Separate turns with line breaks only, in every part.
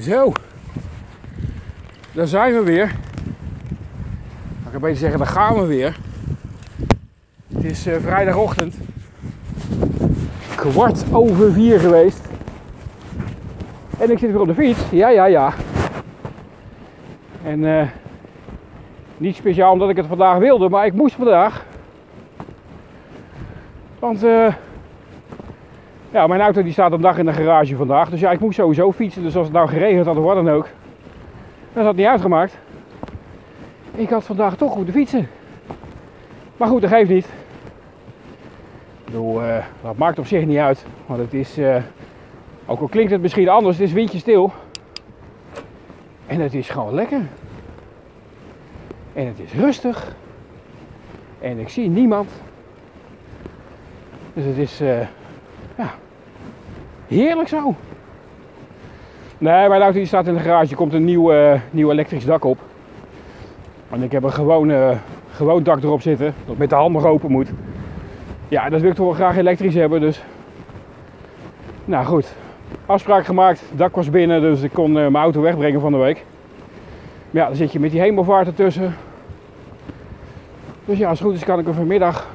Zo. Daar zijn we weer. Ik kan beter zeggen, daar gaan we weer. Het is eh, vrijdagochtend. Kwart over vier geweest. En ik zit weer op de fiets. Ja, ja, ja. En eh, niet speciaal omdat ik het vandaag wilde, maar ik moest vandaag. Want eh, ja, mijn auto die staat een dag in de garage vandaag. Dus ja, ik moest sowieso fietsen. Dus als het nou geregend had of wat dan ook. Dat had niet uitgemaakt. Ik had vandaag toch moeten fietsen. Maar goed, dat geeft niet. Ik bedoel, eh, dat maakt op zich niet uit. Want het is, eh, ook al klinkt het misschien anders, het is windje stil. En het is gewoon lekker. En het is rustig. En ik zie niemand. Dus het is, eh, ja, heerlijk zo. Nee, mijn auto die staat in de garage. Er komt een nieuw, eh, nieuw elektrisch dak op. En ik heb een gewoon, eh, gewoon dak erop zitten. Dat met de hand nog open moet. Ja, dat wil ik toch wel graag elektrisch hebben. Dus. Nou goed. Afspraak gemaakt. Het dak was binnen. Dus ik kon eh, mijn auto wegbrengen van de week. Maar ja, dan zit je met die hemelvaart ertussen. Dus ja, als het goed is kan ik hem vanmiddag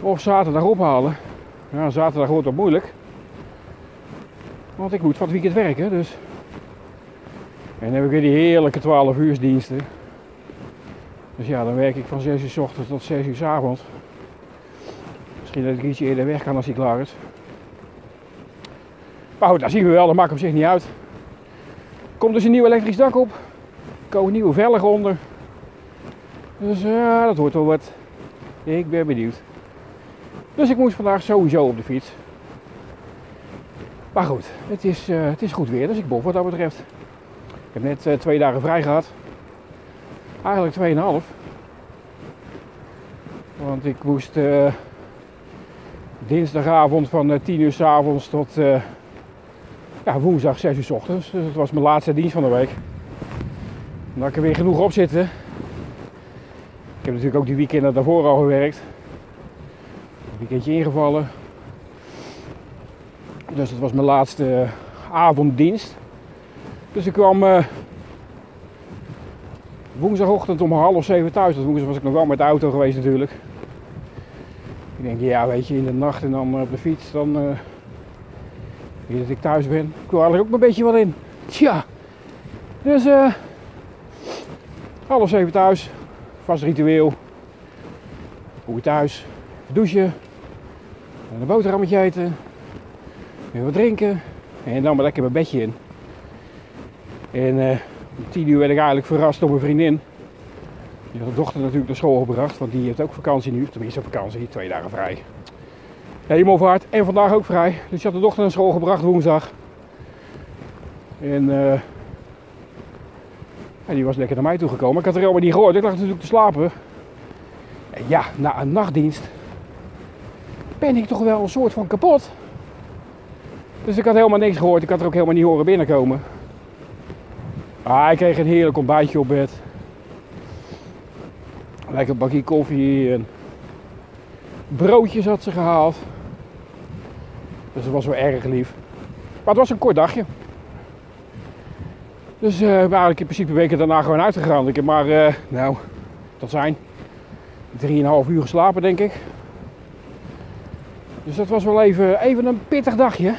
of zaterdag ophalen. Ja, zaterdag wordt het moeilijk. Want ik moet van het weekend werken, dus. En dan heb ik weer die heerlijke 12 uur diensten. Dus ja, dan werk ik van 6 uur s ochtends tot 6 uur s avonds. Misschien dat ik ietsje eerder weg kan als hij klaar is. Maar goed, dat zien we wel, dat maakt op zich niet uit. Komt dus een nieuw elektrisch dak op. Komen nieuwe velgen onder. Dus ja, dat wordt wel wat. Ik ben benieuwd. Dus ik moest vandaag sowieso op de fiets. Maar goed, het is, eh, het is goed weer, dus ik bof wat dat betreft. Ik heb net eh, twee dagen vrij gehad. Eigenlijk tweeënhalf. Want ik moest eh, dinsdagavond van eh, 10 uur s avonds tot ja, woensdag 6 uur s ochtends. Dus dat was mijn laatste dienst van de week. Dan ik er weer genoeg op zitten. Ik heb natuurlijk ook die weekenden daarvoor al gewerkt. Een weekendje ingevallen. Dus dat was mijn laatste eh, avonddienst. Dus ik kwam eh, woensdagochtend om half zeven thuis. Dat woensdag was ik nog wel met de auto geweest natuurlijk. Ik denk, ja weet je, in de nacht en dan eh, op de fiets, dan uh, dat ik thuis ben. Ik wil eigenlijk ook een beetje wat in. Tja, dus eh half zeven thuis. Vast ritueel. Hoe thuis, douchen, en een boterhammetje eten, weer wat drinken en dan maar lekker mijn bedje in. En eh, om tien uur werd ik eigenlijk verrast door mijn vriendin. Die had de dochter natuurlijk naar school gebracht, want die heeft ook vakantie nu. Tenminste vakantie, twee dagen vrij. Hemelvaart en vandaag ook vrij. Dus je had de dochter naar school gebracht woensdag. En eh, die was lekker naar mij toegekomen. Ik had er helemaal niet gehoord. Ik lag natuurlijk te slapen. En ja, na een nachtdienst ben ik toch wel een soort van kapot. Dus ik had helemaal niks gehoord. Ik had er ook helemaal niet horen binnenkomen. Ah, ik kreeg een heerlijk ontbijtje op bed. Lekker bakje koffie en broodjes had ze gehaald. Dus dat was wel erg lief. Maar het was een kort dagje. Dus eh, we waren in principe weken daarna gewoon uitgegaan. Ik heb maar, eh, nou, dat zijn 3,5 uur geslapen denk ik. Dus dat was wel even, even een pittig dagje.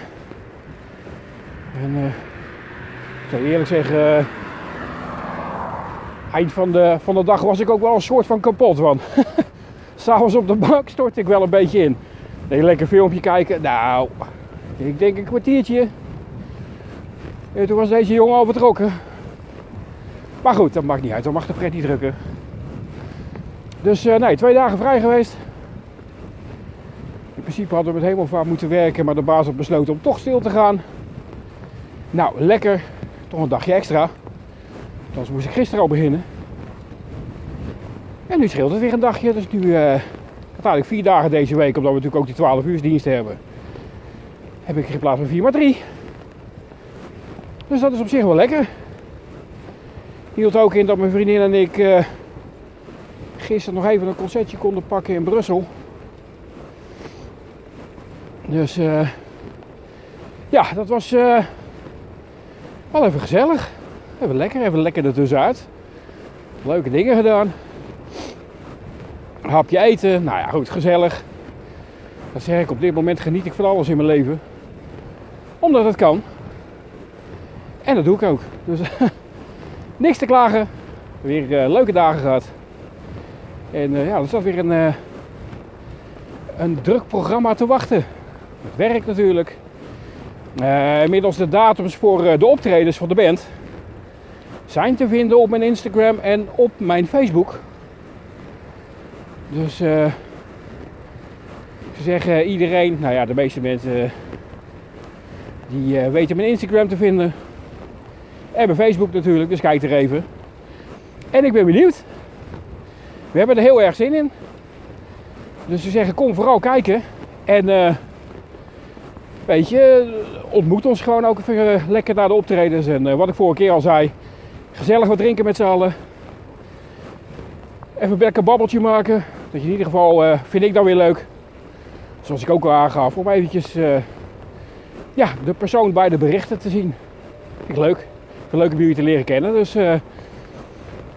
En eh, ik zou eerlijk zeggen, eh, eind van de, van de dag was ik ook wel een soort van kapot. Want s'avonds op de bank stortte ik wel een beetje in. Een lekker filmpje kijken. Nou, ik denk een kwartiertje. En toen was deze jongen al vertrokken. Maar goed, dat maakt niet uit. Dan mag de pret niet drukken. Dus eh, nee, twee dagen vrij geweest. In principe hadden we met hemelvaart moeten werken, maar de baas had besloten om toch stil te gaan. Nou, lekker. Toch een dagje extra. Anders moest ik gisteren al beginnen. En nu scheelt het weer een dagje. Dus nu uh, eigenlijk vier dagen deze week, omdat we natuurlijk ook die 12 uur diensten hebben. Heb ik in plaats van 4 maar 3. Dus dat is op zich wel lekker. Hield ook in dat mijn vriendin en ik uh, gisteren nog even een concertje konden pakken in Brussel. Dus uh, ja, dat was, Wel even gezellig. Even lekker, even lekker ertussenuit. Leuke dingen gedaan. Hapje eten. Nou ja, goed, gezellig. Dat zeg ik, op dit moment geniet ik van alles in mijn leven. Omdat het kan. En dat doe ik ook. Dus niks te klagen. Weer eh, leuke dagen gehad. En eh, ja, er staat weer een, eh, een druk programma te wachten. Het werk natuurlijk. Eh, inmiddels de datums voor eh, de optredens van de band zijn te vinden op mijn Instagram en op mijn Facebook. Dus eh ze zeggen iedereen, nou ja, de meeste mensen die weten mijn Instagram te vinden. En mijn Facebook natuurlijk, dus kijk er even. En ik ben benieuwd. We hebben er heel erg zin in. Dus ze zeggen kom vooral kijken. En weet je, ontmoet ons gewoon ook even eh, lekker naar de optredens. En eh, wat ik vorige keer al zei, gezellig wat drinken met z'n allen. Even een lekker babbeltje maken. Dat je in ieder geval, eh, vind ik dan weer leuk. Zoals ik ook al aangaf, om eventjes ja, de persoon bij de berichten te zien. Vind ik leuk. Het leuk om jullie te leren kennen. Dus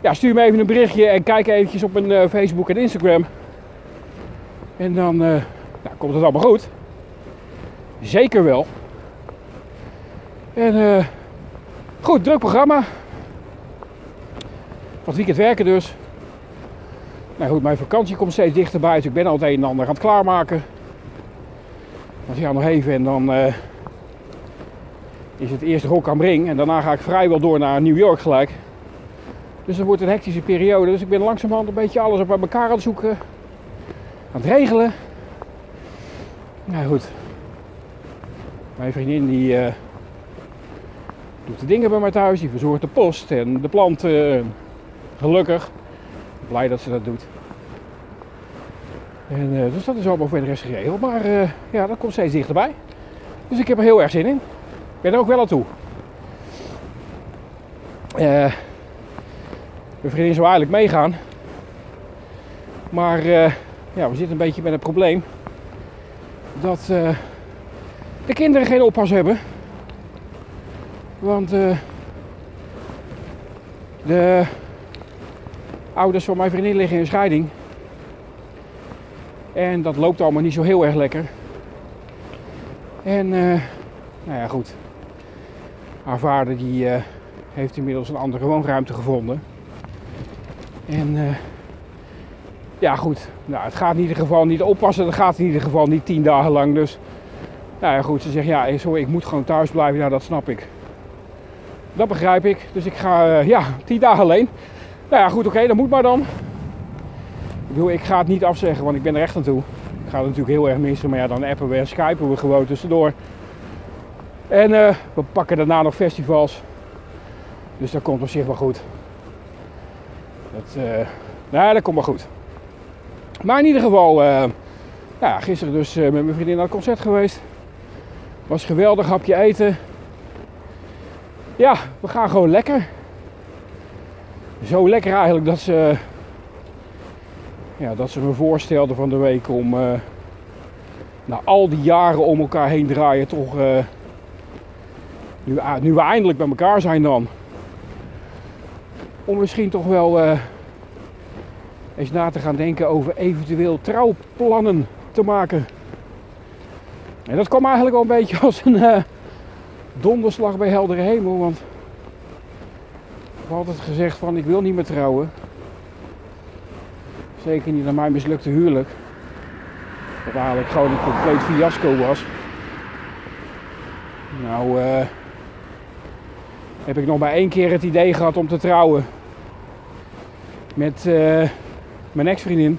ja, stuur me even een berichtje en kijk eventjes op mijn Facebook en Instagram. En dan nou, komt het allemaal goed. Zeker wel. En eh, goed, druk programma. Van het weekend werken dus. Nou goed, mijn vakantie komt steeds dichterbij, dus ik ben al een en ander aan het klaarmaken. Want ja, nog even en dan eh, is het eerst Rock am Ring. En daarna ga ik vrijwel door naar New York gelijk. Dus dat wordt een hectische periode. Dus ik ben langzamerhand een beetje alles op elkaar aan het zoeken. Aan het regelen. Nou goed. Mijn vriendin die eh, doet de dingen bij mij thuis. Die verzorgt de post en de planten. En gelukkig. Blij dat ze dat doet. En, eh, dus dat is allemaal voor de rest geregeld. Maar eh, ja, dat komt steeds dichterbij. Dus ik heb er heel erg zin in. Ik ben er ook wel aan toe. Mijn vriendin zou eigenlijk meegaan. Maar ja, we zitten een beetje met een probleem. Dat de kinderen geen oppas hebben. Want eh, de ouders van mijn vriendin liggen in scheiding. En dat loopt allemaal niet zo heel erg lekker. En eh, nou ja, goed. Haar vader die eh, heeft inmiddels een andere woonruimte gevonden. En ja, goed. Nou, het gaat in ieder geval niet oppassen. Dat gaat in ieder geval niet tien dagen lang. Dus nou ja, goed. Ze zegt ja, sorry, ik moet gewoon thuis blijven. Nou, dat snap ik. Dat begrijp ik. Dus ik ga eh, ja, tien dagen alleen. Nou ja, goed, oké, dat moet maar dan. Ik bedoel, ik ga het niet afzeggen, want ik ben er echt aan toe. Ik ga het natuurlijk heel erg missen, maar ja, dan appen we en skypen we gewoon tussendoor. En eh, we pakken daarna nog festivals. Dus dat komt op zich wel goed. Dat, eh, nou, dat komt wel goed. Maar in ieder geval, eh, ja, gisteren dus eh, met mijn vriendin naar het concert geweest. Was geweldig, hapje eten. Ja, we gaan gewoon lekker. Zo lekker eigenlijk dat ze, ja, dat ze me voorstelde van de week om eh, na al die jaren om elkaar heen draaien toch, eh, nu, nu we eindelijk bij elkaar zijn dan, om misschien toch wel eh, eens na te gaan denken over eventueel trouwplannen te maken. En dat kwam eigenlijk wel een beetje als een eh, donderslag bij heldere hemel, want ik heb altijd gezegd van ik wil niet meer trouwen. Zeker niet naar mijn mislukte huwelijk. Dat eigenlijk gewoon een compleet fiasco was. Nou eh, heb ik nog maar één keer het idee gehad om te trouwen. Met eh, mijn ex-vriendin.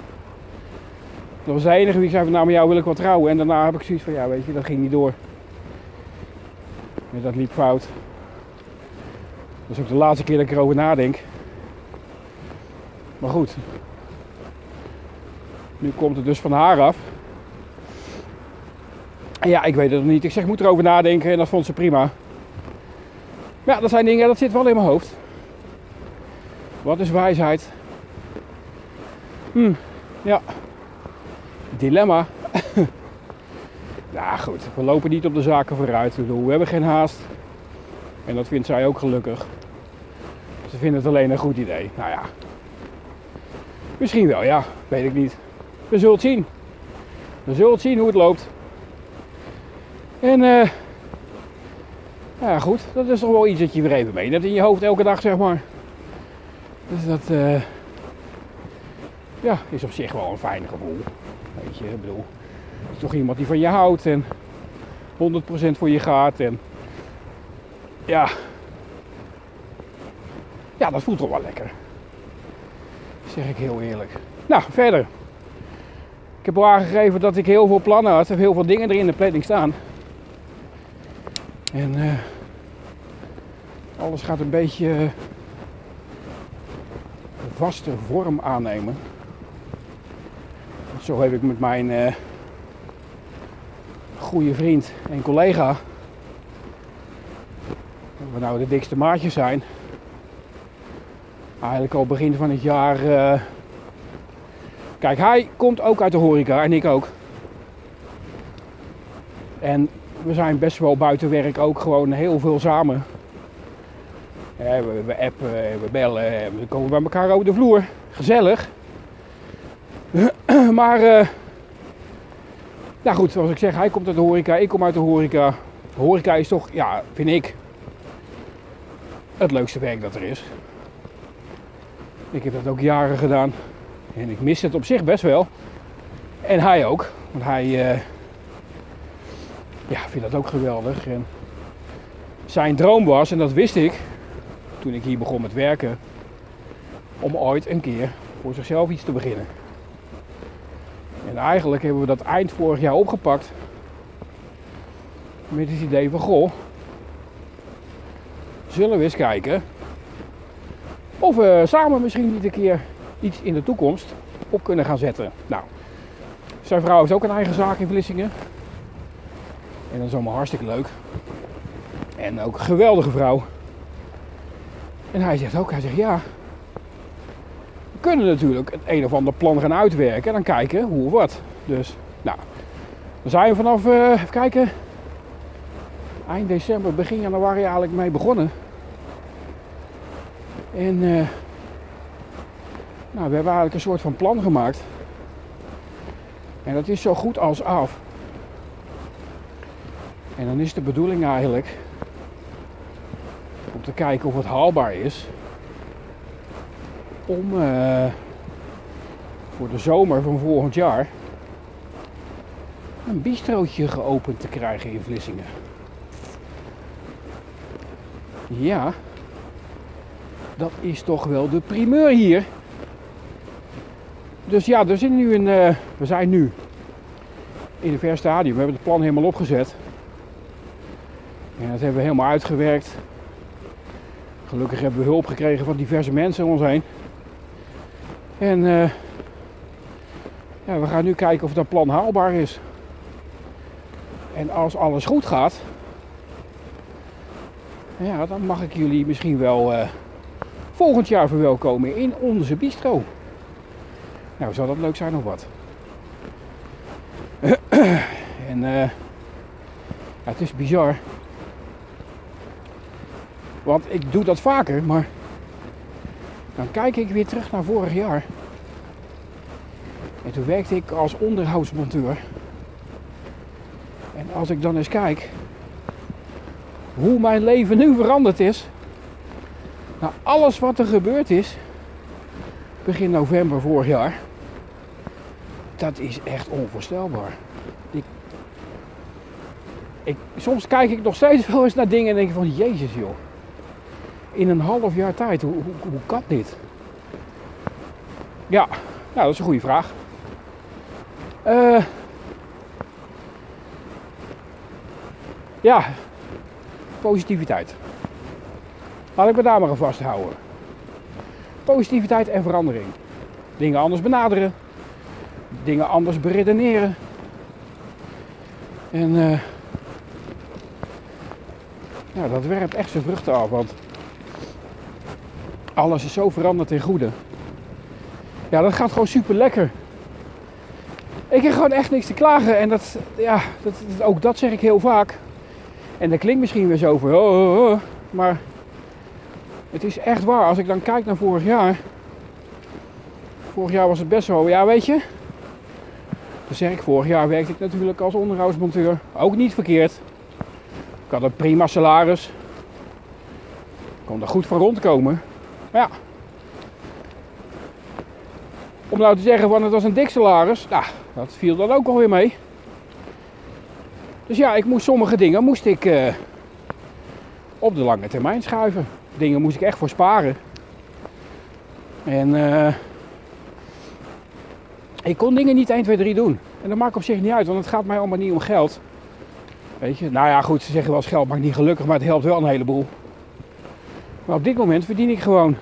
Dat was de enige wie zei van nou met jou wil ik wel trouwen. En daarna heb ik zoiets van ja weet je dat ging niet door. En dat liep fout. Dat is ook de laatste keer dat ik erover nadenk. Maar goed. Nu komt het dus van haar af. Ja, ik weet het nog niet. Ik zeg, moet erover nadenken en dat vond ze prima. Maar ja, dat zijn dingen, dat zit wel in mijn hoofd. Wat is wijsheid? Hm, ja. Dilemma. ja, goed. We lopen niet op de zaken vooruit. We hebben geen haast. En dat vindt zij ook gelukkig. Ze vinden het alleen een goed idee. Nou ja. Misschien wel, ja. Weet ik niet. We zullen het zien. We zullen het zien hoe het loopt. En eh nou ja, goed. Dat is toch wel iets dat je weer even meeneemt in je hoofd elke dag, zeg maar. Dus dat eh, ja, is op zich wel een fijn gevoel. Je, het is toch iemand die van je houdt en 100% voor je gaat. En ja, ja, dat voelt toch wel lekker. Zeg ik heel eerlijk. Nou, verder. Ik heb al aangegeven dat ik heel veel plannen had. en heel veel dingen er in de planning staan. En eh, alles gaat een beetje vaste vorm aannemen. Zo heb ik met mijn eh, goede vriend en collega, dat we nou de dikste maatjes zijn, eigenlijk al begin van het jaar. eh, kijk, hij komt ook uit de horeca en ik ook. En we zijn best wel buiten werk ook gewoon heel veel samen. We, we appen, we bellen, we komen bij elkaar over de vloer. Gezellig. maar, ja goed, zoals ik zeg, hij komt uit de horeca, ik kom uit de horeca. Horeca is toch, ja, vind ik, het leukste werk dat er is. Ik heb dat ook jaren gedaan. En ik mis het op zich best wel. En hij ook. Want hij eh, ja, vindt dat ook geweldig. En zijn droom was, en dat wist ik toen ik hier begon met werken, om ooit een keer voor zichzelf iets te beginnen. En eigenlijk hebben we dat eind vorig jaar opgepakt. Met het idee van, goh, zullen we eens kijken of we samen misschien niet een keer iets in de toekomst op kunnen gaan zetten. Nou, zijn vrouw heeft ook een eigen zaak in Vlissingen. En dat is allemaal hartstikke leuk. En ook een geweldige vrouw. En hij zegt ook, hij zegt ja. We kunnen natuurlijk het een of ander plan gaan uitwerken en dan kijken hoe of wat. Dus, nou, dan zijn we vanaf, eh, kijken, eind december, begin januari eigenlijk mee begonnen. En eh, nou, we hebben eigenlijk een soort van plan gemaakt. En dat is zo goed als af. En dan is de bedoeling eigenlijk om te kijken of het haalbaar is om eh, voor de zomer van volgend jaar een bistrootje geopend te krijgen in Vlissingen. Ja, dat is toch wel de primeur hier. Dus ja, er zit nu een, eh, we zijn nu in een ver stadium. We hebben het plan helemaal opgezet. En dat hebben we helemaal uitgewerkt. Gelukkig hebben we hulp gekregen van diverse mensen om ons heen. En eh, ja, we gaan nu kijken of dat plan haalbaar is. En als alles goed gaat, ja, dan mag ik jullie misschien wel eh, volgend jaar verwelkomen in onze bistro. Nou, zou dat leuk zijn of wat? en eh, ja, het is bizar. Want ik doe dat vaker, maar dan kijk ik weer terug naar vorig jaar. En toen werkte ik als onderhoudsmonteur. En als ik dan eens kijk hoe mijn leven nu veranderd is. Nou, alles wat er gebeurd is begin november vorig jaar. Dat is echt onvoorstelbaar. Ik, ik, soms kijk ik nog steeds wel eens naar dingen en denk van Jezus joh. In een half jaar tijd, hoe, hoe, kan dit? Ja, nou dat is een goede vraag. Eh, ja, positiviteit. Laat ik me daar maar aan vasthouden. Positiviteit en verandering. Dingen anders benaderen. Dingen anders beredeneren. En eh, ja, dat werpt echt zijn vruchten af. Want alles is zo veranderd ten goede. Ja, dat gaat gewoon super lekker. Ik heb gewoon echt niks te klagen. En dat, ja, dat, ook dat zeg ik heel vaak. En dat klinkt misschien weer zo van, oh, oh, oh. Maar het is echt waar. Als ik dan kijk naar vorig jaar. Vorig jaar was het best wel. Ja, weet je. Dan zeg ik, vorig jaar werkte ik natuurlijk als onderhoudsmonteur. Ook niet verkeerd. Ik had een prima salaris. Ik kon er goed van rondkomen. Maar ja. Om nou te zeggen van het was een dik salaris. Nou, dat viel dan ook alweer mee. Dus ja, ik moest sommige dingen moest ik uh, op de lange termijn schuiven. Dingen moest ik echt voor sparen. En uh, ik kon dingen niet 1, 2, 3 doen. En dat maakt op zich niet uit, want het gaat mij allemaal niet om geld. Weet je, nou ja, goed, ze zeggen wel eens geld maakt niet gelukkig, maar het helpt wel een heleboel. Maar op dit moment verdien ik gewoon,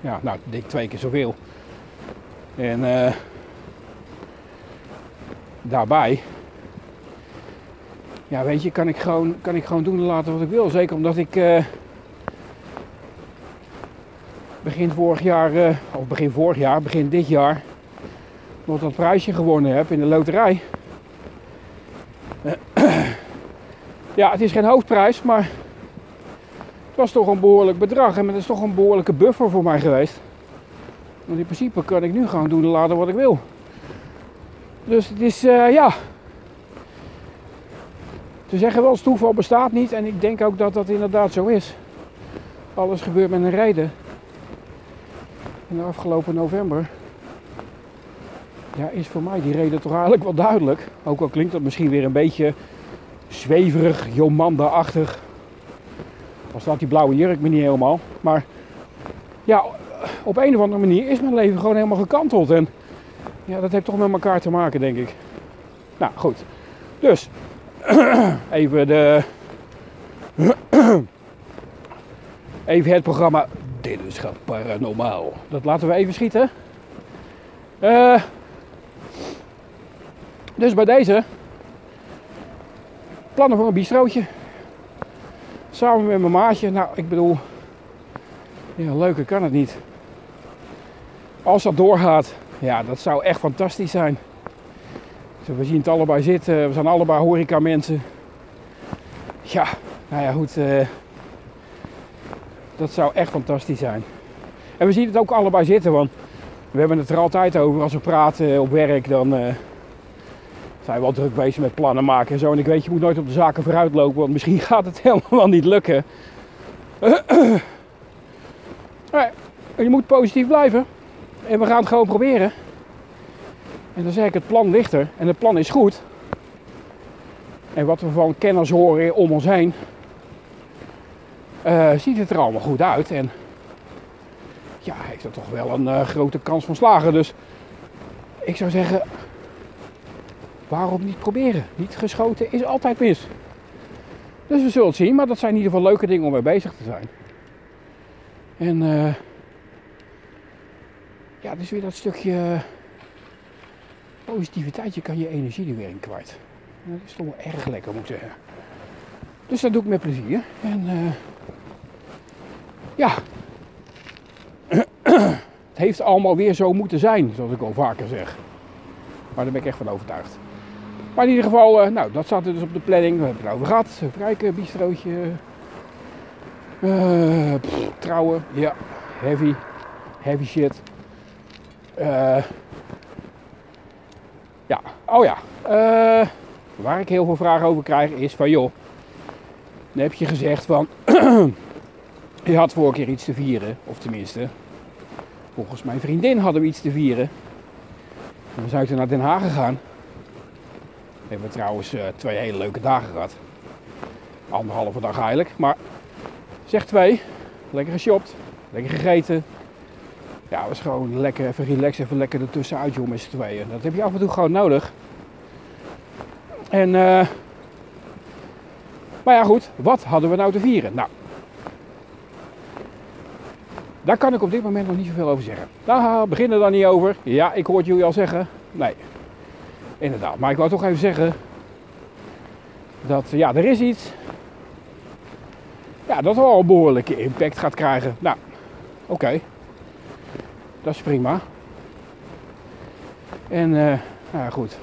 ja, nou, dik twee keer zoveel. En uh, daarbij, ja, weet je, kan ik gewoon, kan ik gewoon doen en laten wat ik wil. Zeker omdat ik uh, begin vorig jaar, uh, of begin vorig jaar, begin dit jaar, nog dat prijsje gewonnen heb in de loterij. ja, het is geen hoofdprijs, maar het was toch een behoorlijk bedrag. En het is toch een behoorlijke buffer voor mij geweest. Want in principe kan ik nu gewoon doen en laten wat ik wil. Dus het is, uh, ja. Ze zeggen wel toeval bestaat niet. En ik denk ook dat dat inderdaad zo is. Alles gebeurt met een reden. In de afgelopen november. Ja, is voor mij die reden toch eigenlijk wel duidelijk. Ook al klinkt dat misschien weer een beetje zweverig, Jomanda-achtig. Al staat die blauwe jurk me niet helemaal. Maar ja, op een of andere manier is mijn leven gewoon helemaal gekanteld. En ja, dat heeft toch met elkaar te maken, denk ik. Nou, goed. Dus, even de... even het programma Dit is paranormaal. Dat laten we even schieten. Uh, dus bij deze plannen voor een bistrootje. Samen met mijn maatje. Nou, ik bedoel, ja, leuker kan het niet. Als dat doorgaat, ja, dat zou echt fantastisch zijn. We zien het allebei zitten. We zijn allebei horeca mensen. Ja, nou ja, goed. Uh, dat zou echt fantastisch zijn. En we zien het ook allebei zitten, want we hebben het er altijd over. Als we praten op werk, dan uh, zijn we wel druk bezig met plannen maken en zo. En ik weet, je moet nooit op de zaken vooruit lopen, want misschien gaat het helemaal niet lukken. Je moet positief blijven. En we gaan het gewoon proberen. En dan zeg ik, het plan ligt er. En het plan is goed. En wat we van kenners horen om ons heen, uh, ziet het er allemaal goed uit. En ja, heeft er toch wel een uh, grote kans van slagen. Dus ik zou zeggen, waarom niet proberen? Niet geschoten is altijd mis. Dus we zullen het zien, maar dat zijn in ieder geval leuke dingen om mee bezig te zijn. En uh, ja, dus weer dat stukje positiviteit. Je kan je energie er weer in kwijt. Dat is toch wel erg lekker, moet ik zeggen. Dus dat doe ik met plezier. En uh, ja, het heeft allemaal weer zo moeten zijn, zoals ik al vaker zeg. Maar daar ben ik echt van overtuigd. Maar in ieder geval, uh, nou, dat zat er dus op de planning. We hebben het over gehad. Vrijke, bistrootje. Uh, trouwen, ja. Heavy. Heavy shit. Uh, ja, oh ja. Waar ik heel veel vragen over krijg is van joh. Dan heb je gezegd van. je had vorige keer iets te vieren. Of tenminste. Volgens mijn vriendin hadden we iets te vieren. En we zijn toen naar Den Haag gegaan. We hebben trouwens uh, twee hele leuke dagen gehad. Anderhalve dag eigenlijk. Maar zeg twee. Lekker geshopt. Lekker gegeten. Ja, was gewoon lekker even relaxen, even lekker ertussenuit joh met z'n tweeën. Dat heb je af en toe gewoon nodig. En, uh, maar ja goed, wat hadden we nou te vieren? Nou, daar kan ik op dit moment nog niet zoveel over zeggen. Nou, begin er dan niet over. Ja, ik hoorde jullie al zeggen. Nee, inderdaad. Maar ik wou toch even zeggen dat, ja, er is iets. Ja, dat wel een behoorlijke impact gaat krijgen. Nou, oké. Dat is prima. En uh, nou goed.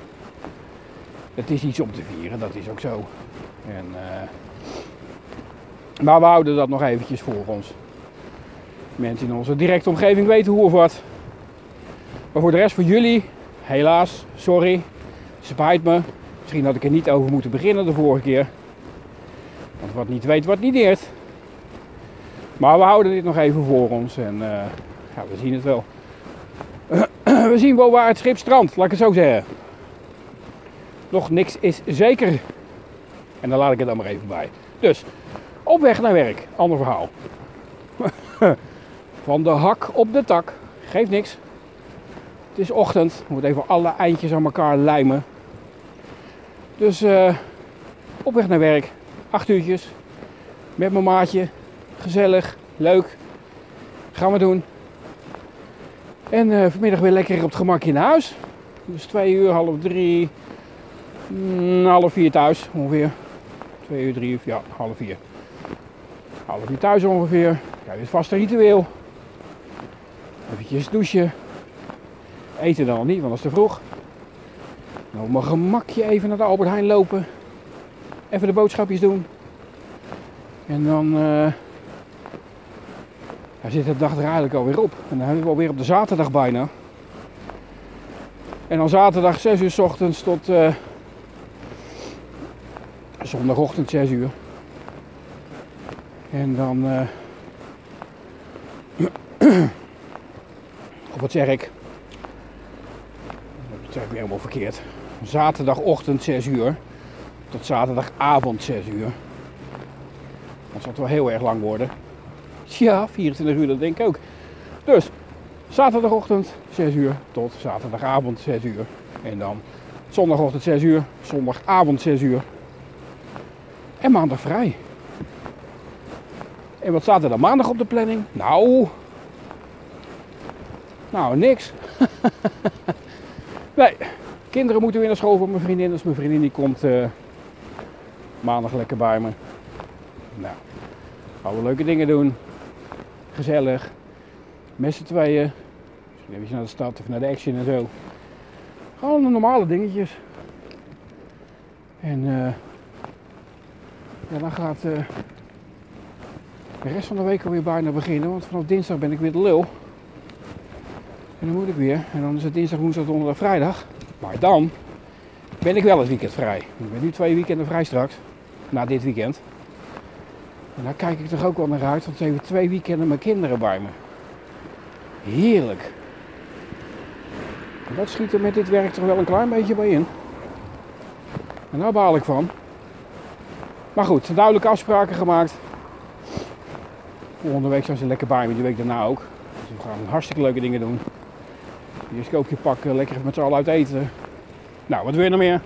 Het is iets om te vieren, dat is ook zo. En uh, Maar we houden dat nog eventjes voor ons. Mensen in onze directe omgeving weten hoe of wat. Maar voor de rest voor jullie, helaas, sorry. Spijt me. Misschien had ik er niet over moeten beginnen de vorige keer. Want wat niet weet, wat niet deert. Maar we houden dit nog even voor ons en uh, ja, we zien het wel. we zien wel waar het schip strandt, laat ik het zo zeggen. Nog niks is zeker. En dan laat ik het dan maar even bij. Dus, op weg naar werk, ander verhaal. Van de hak op de tak, geeft niks. Het is ochtend, we moeten even alle eindjes aan elkaar lijmen. Dus uh, op weg naar werk, acht uurtjes, met mijn maatje, gezellig, leuk. Gaan we doen. En uh, vanmiddag weer lekker op het gemakje naar huis. Dus twee uur, half drie, mm, half vier thuis ongeveer. Twee uur, drie uur, ja, half vier. Half vier thuis ongeveer. Ja, dit vaste ritueel. Eventjes douchen. Eten dan nog niet, want dat is te vroeg. Nou, mijn gemakje even naar de Albert Heijn lopen. Even de boodschapjes doen. En dan uh, zit de dag er eigenlijk alweer op. En dan hebben we alweer op de zaterdag bijna. En dan zaterdag 6 uur s ochtends tot uh, zondagochtend 6 uur. En dan. Uh, of wat zeg ik? Dat zeg ik weer helemaal verkeerd. Zaterdagochtend 6 uur tot zaterdagavond 6 uur. Dat zal het wel heel erg lang worden. Ja, 24 uur, dat denk ik ook. Dus zaterdagochtend 6 uur tot zaterdagavond 6 uur. En dan zondagochtend 6 uur, zondagavond 6 uur. En maandag vrij. En wat staat er dan maandag op de planning? Nou. Nou, niks. nee, kinderen moeten weer naar school voor mijn vriendin. Dus mijn vriendin die komt uh, maandag lekker bij me. Nou, alle leuke dingen doen. Gezellig. Met z'n tweeën. Misschien even naar de stad of naar de action en zo. Gewoon de normale dingetjes. En uh, ja, dan gaat uh, de rest van de week alweer bijna beginnen. Want vanaf dinsdag ben ik weer de lul. En dan moet ik weer. En dan is het dinsdag, woensdag, donderdag, vrijdag. Maar dan ben ik wel het weekend vrij. Ik ben nu twee weekenden vrij straks. Na dit weekend. En daar kijk ik toch ook wel naar uit, want ze hebben twee weekenden mijn kinderen bij me. Heerlijk. En dat schiet er met dit werk toch wel een klein beetje bij in. En daar baal ik van. Maar goed, duidelijke afspraken gemaakt. Volgende week zijn ze lekker bij me, die week daarna ook. Dus we gaan hartstikke leuke dingen doen. Eerst koopje pakken, lekker met z'n allen uit eten. Nou, wat wil je nog meer?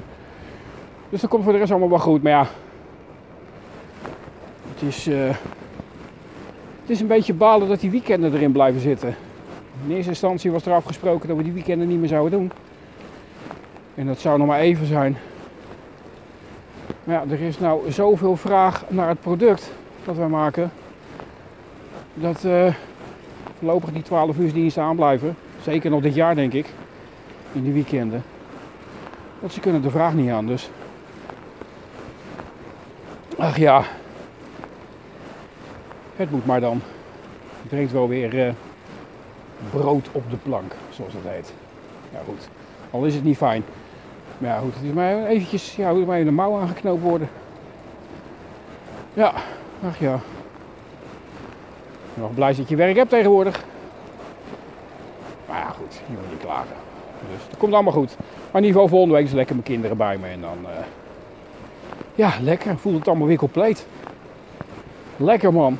Dus dat komt voor de rest allemaal wel goed. Maar ja, het is, uh, het is een beetje balen dat die weekenden erin blijven zitten. In eerste instantie was er afgesproken dat we die weekenden niet meer zouden doen. En dat zou nog maar even zijn. Maar ja, er is nou zoveel vraag naar het product dat wij maken. Dat uh, voorlopig die 12 uur diensten aanblijven. Zeker nog dit jaar denk ik. In die weekenden. Want ze kunnen de vraag niet aan dus. Ach ja, het moet maar dan. Het brengt wel weer uh, brood op de plank, zoals dat heet. Ja goed, al is het niet fijn. Maar ja goed, het is maar eventjes, ja, moet maar even de mouw aangeknoopt worden. Ja, ach ja. Nog blij dat je werk hebt tegenwoordig. Moet niet klagen. Dus het komt allemaal goed. Maar in ieder geval volgende week is lekker mijn kinderen bij me. En dan, uh, ja, lekker. Voelt het allemaal weer compleet. Lekker man.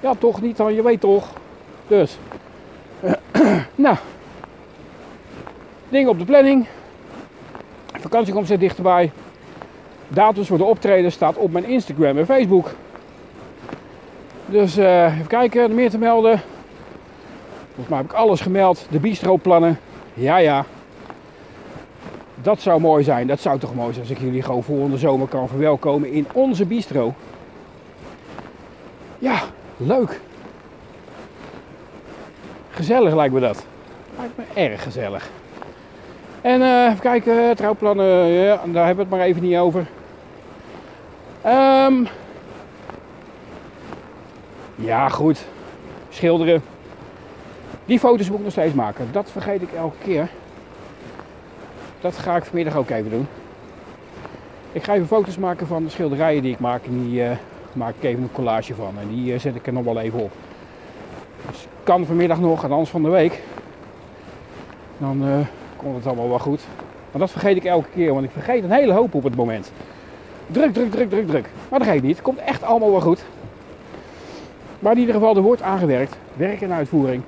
Ja, toch niet dan, je weet toch. Dus. nou. Dingen op de planning. Vakantie komt steeds dichterbij. Datums voor de optreden staat op mijn Instagram en Facebook. Dus uh, even kijken, meer te melden. Volgens mij heb ik alles gemeld. De bistro-plannen. Ja, ja. Dat zou mooi zijn. Dat zou toch mooi zijn als ik jullie gewoon volgende zomer kan verwelkomen in onze bistro. Ja, leuk. Gezellig lijkt me dat. Lijkt me erg gezellig. En uh, even kijken, trouwplannen, ja, daar hebben we het maar even niet over. Um, Ja, goed. Schilderen. Die foto's moet ik nog steeds maken. Dat vergeet ik elke keer. Dat ga ik vanmiddag ook even doen. Ik ga even foto's maken van de schilderijen die ik maak. En die uh, maak ik even een collage van. En die uh, zet ik er nog wel even op. Dus kan vanmiddag nog en anders van de week. Dan uh, komt het allemaal wel goed. Maar dat vergeet ik elke keer, want ik vergeet een hele hoop op het moment. Druk, druk, druk, druk, druk. Maar dat geeft niet. Het komt echt allemaal wel goed. Maar in ieder geval, er wordt aangewerkt. Werk en uitvoering.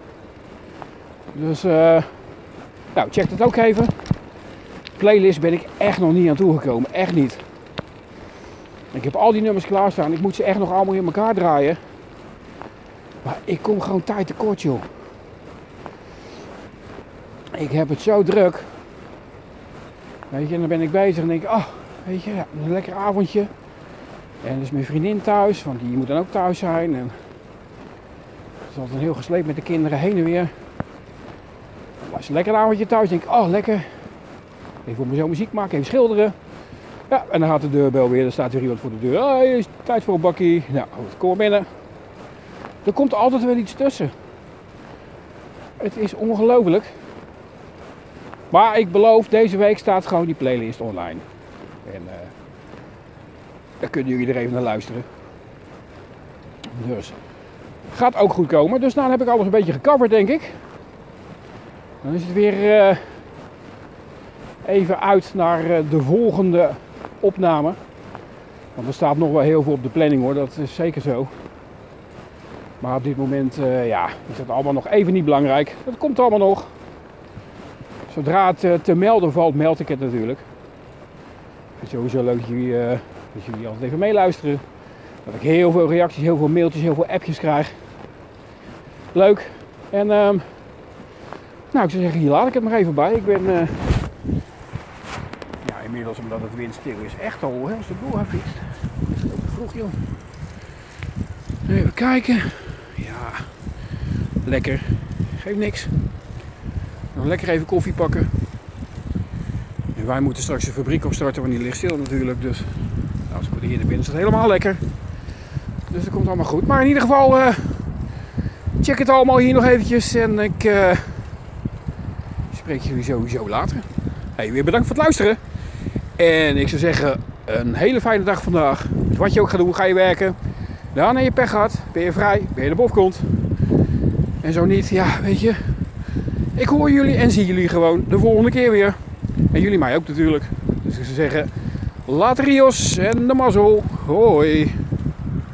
Dus, uh, nou, check dat ook even. Playlist ben ik echt nog niet aan toegekomen. Echt niet. Ik heb al die nummers klaarstaan. Ik moet ze echt nog allemaal in elkaar draaien. Maar ik kom gewoon tijd tekort, joh. Ik heb het zo druk. Weet je, en dan ben ik bezig en denk ik, ah, oh, weet je, een lekker avondje. En dan is mijn vriendin thuis, want die moet dan ook thuis zijn. En het is altijd heel gesleep met de kinderen heen en weer. Als een lekker avondje thuis, denk oh lekker. Even voor mezelf muziek maken, even schilderen. Ja, en dan gaat de deurbel weer, dan staat er iemand voor de deur. Oh, is tijd voor een bakkie. Nou, goed, kom binnen. Er komt altijd wel iets tussen. Het is ongelooflijk. Maar ik beloof, deze week staat gewoon die playlist online. En uh, daar kunnen jullie er even naar luisteren. Dus gaat ook goed komen. Dus nou heb ik alles een beetje gecoverd, denk ik. Dan is het weer uh, even uit naar uh, de volgende opname. Want er staat nog wel heel veel op de planning hoor, dat is zeker zo. Maar op dit moment uh, ja, is dat allemaal nog even niet belangrijk. Dat komt allemaal nog. Zodra het te melden valt, meld ik het natuurlijk. Het is sowieso leuk dat jullie, jullie altijd even meeluisteren. Dat ik heel veel reacties, heel veel mailtjes, heel veel appjes krijg. Leuk. En um, nou, ik zou zeggen, hier laat ik het maar even bij. Ik ben uh, ja, inmiddels, omdat het windstil is, echt al heel stuk doorgefietst. Vroeg joh. Even kijken. Ja, lekker. Geeft niks. Nog lekker even koffie pakken. En wij moeten straks de fabriek opstarten, want die ligt stil natuurlijk. Dus nou, als ik hier naar binnen het helemaal lekker. Dus dat komt allemaal goed. Maar in ieder geval, uh, check het allemaal hier nog eventjes. En ik uh, spreek jullie sowieso later. Hey, weer bedankt voor het luisteren. En ik zou zeggen, een hele fijne dag vandaag. Wat je ook gaat doen, ga je werken. Dan heb je pech gehad, ben je vrij, ben je de bof komt. En zo niet, ja, weet je. Ik hoor jullie en zie jullie gewoon de volgende keer weer. En jullie mij ook natuurlijk. Dus ik zou zeggen, later Rios en de mazzel. Hoi.